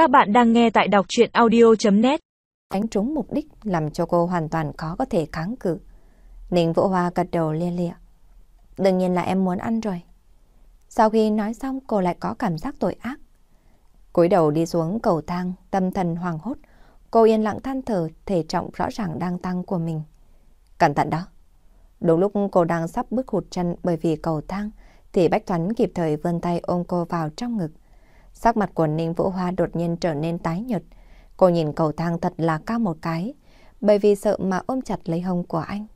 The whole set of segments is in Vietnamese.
Các bạn đang nghe tại đọc chuyện audio.net Đánh trúng mục đích làm cho cô hoàn toàn khó có thể kháng cự. Ninh Vũ Hoa gật đầu lia lịa. Đương nhiên là em muốn ăn rồi. Sau khi nói xong cô lại có cảm giác tội ác. cúi đầu đi xuống cầu thang, tâm thần hoàng hốt. Cô yên lặng than thở thể trọng rõ ràng đang tăng của mình. Cẩn thận đó. Đúng lúc cô đang sắp bước hụt chân bởi vì cầu thang, thì Bách Thoắn kịp thời vươn tay ôm cô vào trong ngực. Sắc mặt của Ninh Vũ Hoa đột nhiên trở nên tái nhợt. Cô nhìn cầu thang thật là cao một cái, bởi vì sợ mà ôm chặt lấy hông của anh.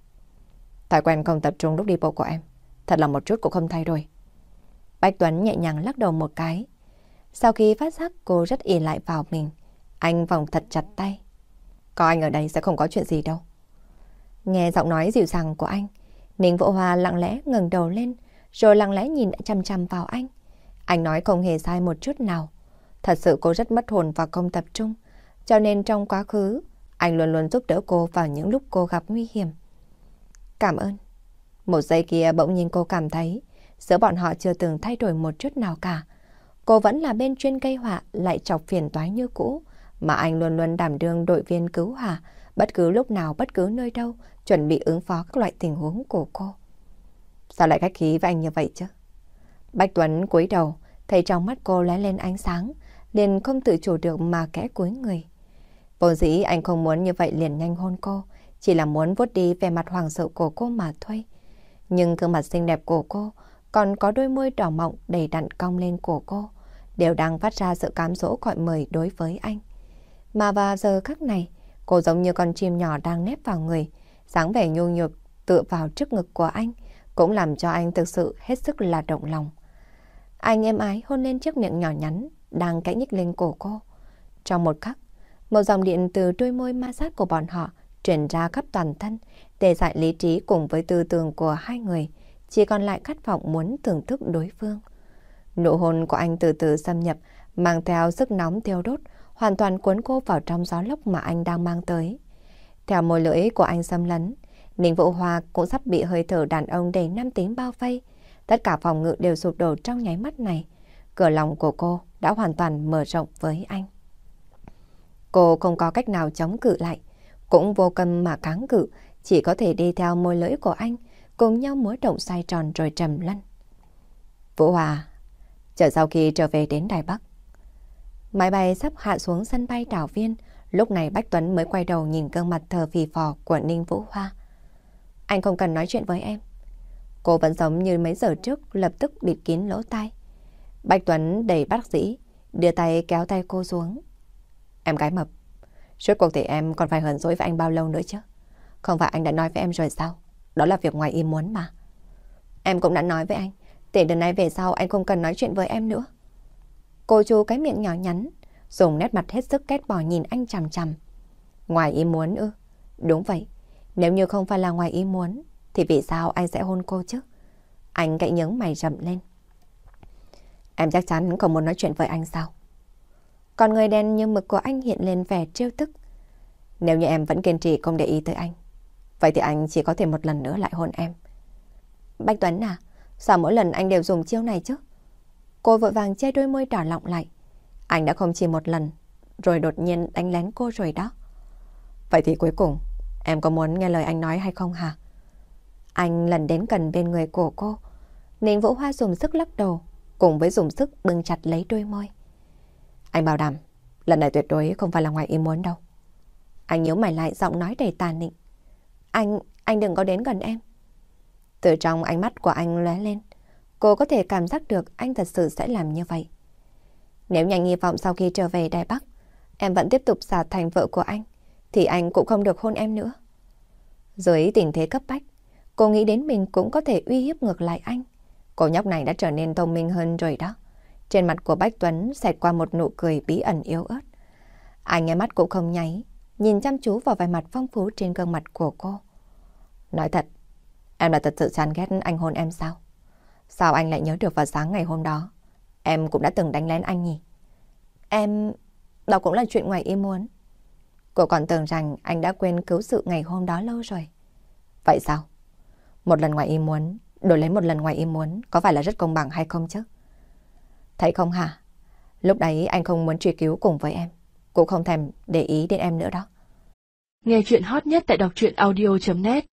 Thói quen không tập trung lúc đi bộ của em, thật là một chút cũng không thay đổi. Bách Tuấn nhẹ nhàng lắc đầu một cái. Sau khi phát giác cô rất ỉ lại vào mình, anh vòng thật chặt tay. Có anh ở đây sẽ không có chuyện gì đâu. Nghe giọng nói dịu dàng của anh, Ninh Vũ Hoa lặng lẽ ngẩng đầu lên, rồi lặng lẽ nhìn chăm chăm vào anh. Anh nói không hề sai một chút nào. Thật sự cô rất mất hồn và không tập trung, cho nên trong quá khứ, anh luôn luôn giúp đỡ cô vào những lúc cô gặp nguy hiểm. Cảm ơn. Một giây kia bỗng nhiên cô cảm thấy giữa bọn họ chưa từng thay đổi một chút nào cả. Cô vẫn là bên chuyên gây họa lại chọc phiền toái như cũ, mà anh luôn luôn đảm đương đội viên cứu hỏa, bất cứ lúc nào bất cứ nơi đâu, chuẩn bị ứng phó các loại tình huống của cô. Sao lại khách khí với anh như vậy chứ? Bạch Tuấn cúi đầu, thấy trong mắt cô lóe lên ánh sáng, liền không tự chủ được mà kẽ cúi người. Vô dĩ anh không muốn như vậy liền nhanh hôn cô, chỉ là muốn vuốt đi về mặt hoàng sợ của cô mà thôi. Nhưng gương mặt xinh đẹp của cô, còn có đôi môi đỏ mọng đầy đặn cong lên của cô, đều đang phát ra sự cám dỗ gọi mời đối với anh. Mà vào giờ khắc này, cô giống như con chim nhỏ đang nép vào người, dáng vẻ nhu nhược tựa vào trước ngực của anh, cũng làm cho anh thực sự hết sức là động lòng. Anh êm ái hôn lên chiếc miệng nhỏ nhắn đang cãi nhích lên cổ cô. Trong một khắc, một dòng điện từ đôi môi ma sát của bọn họ truyền ra khắp toàn thân, để dại lý trí cùng với tư tưởng của hai người, chỉ còn lại khát vọng muốn thưởng thức đối phương. Nụ hôn của anh từ từ xâm nhập, mang theo sức nóng thiêu đốt, hoàn toàn cuốn cô vào trong gió lốc mà anh đang mang tới. Theo môi lưỡi của anh xâm lấn, Ninh Vũ Hoa cũng sắp bị hơi thở đàn ông đầy nam tính bao vây. Tất cả phòng ngự đều sụp đổ trong nháy mắt này. Cửa lòng của cô đã hoàn toàn mở rộng với anh. Cô không có cách nào chống cự lại, cũng vô cầm mà kháng cự, chỉ có thể đi theo môi lưỡi của anh, cùng nhau múa động xoay tròn rồi trầm lăn. Vũ Hòa, chờ sau khi trở về đến Đài Bắc. Máy bay sắp hạ xuống sân bay đảo viên, lúc này Bách Tuấn mới quay đầu nhìn gương mặt thờ phì phò của Ninh Vũ Hoa. Anh không cần nói chuyện với em. Cô vẫn giống như mấy giờ trước, lập tức bịt kín lỗ tai. Bạch Tuấn đầy bác sĩ, đưa tay kéo tay cô xuống. Em gái mập, suốt cuộc thì em còn phải hờn dỗi với anh bao lâu nữa chứ? Không phải anh đã nói với em rồi sao? Đó là việc ngoài ý muốn mà. Em cũng đã nói với anh, để đợt này về sau anh không cần nói chuyện với em nữa. Cô chú cái miệng nhỏ nhắn, dùng nét mặt hết sức kết bỏ nhìn anh chằm chằm. Ngoài ý muốn ư? Đúng vậy, nếu như không phải là ngoài ý muốn, thì vì sao anh sẽ hôn cô chứ? Anh cậy nhướng mày rậm lên. Em chắc chắn không muốn nói chuyện với anh sao? Còn người đen như mực của anh hiện lên vẻ trêu tức. Nếu như em vẫn kiên trì không để ý tới anh, vậy thì anh chỉ có thể một lần nữa lại hôn em. Bạch Tuấn à, sao mỗi lần anh đều dùng chiêu này chứ? Cô vội vàng che đôi môi đỏ lọng lại. Anh đã không chỉ một lần, rồi đột nhiên đánh lén cô rồi đó. Vậy thì cuối cùng, em có muốn nghe lời anh nói hay không hả? Anh lần đến gần bên người của cô. Ninh Vũ Hoa dùng sức lắc đầu, cùng với dùng sức bưng chặt lấy đôi môi. Anh bảo đảm, lần này tuyệt đối không phải là ngoài ý muốn đâu. Anh nhíu mày lại giọng nói đầy tàn nịnh. Anh, anh đừng có đến gần em. Từ trong ánh mắt của anh lóe lên, cô có thể cảm giác được anh thật sự sẽ làm như vậy. Nếu nhanh hy vọng sau khi trở về Đài Bắc, em vẫn tiếp tục giả thành vợ của anh, thì anh cũng không được hôn em nữa. Dưới tình thế cấp bách, cô nghĩ đến mình cũng có thể uy hiếp ngược lại anh. Cô nhóc này đã trở nên thông minh hơn rồi đó. Trên mặt của Bách Tuấn xẹt qua một nụ cười bí ẩn yếu ớt. Anh nghe mắt cũng không nháy, nhìn chăm chú vào vài mặt phong phú trên gương mặt của cô. Nói thật, em là thật sự chán ghét anh hôn em sao? Sao anh lại nhớ được vào sáng ngày hôm đó? Em cũng đã từng đánh lén anh nhỉ? Em... Đó cũng là chuyện ngoài ý muốn. Cô còn tưởng rằng anh đã quên cứu sự ngày hôm đó lâu rồi. Vậy sao? Một lần ngoài ý muốn, đổi lấy một lần ngoài ý muốn có phải là rất công bằng hay không chứ? Thấy không hả? Lúc đấy anh không muốn truy cứu cùng với em, cũng không thèm để ý đến em nữa đó. Nghe chuyện hot nhất tại đọc truyện audio.net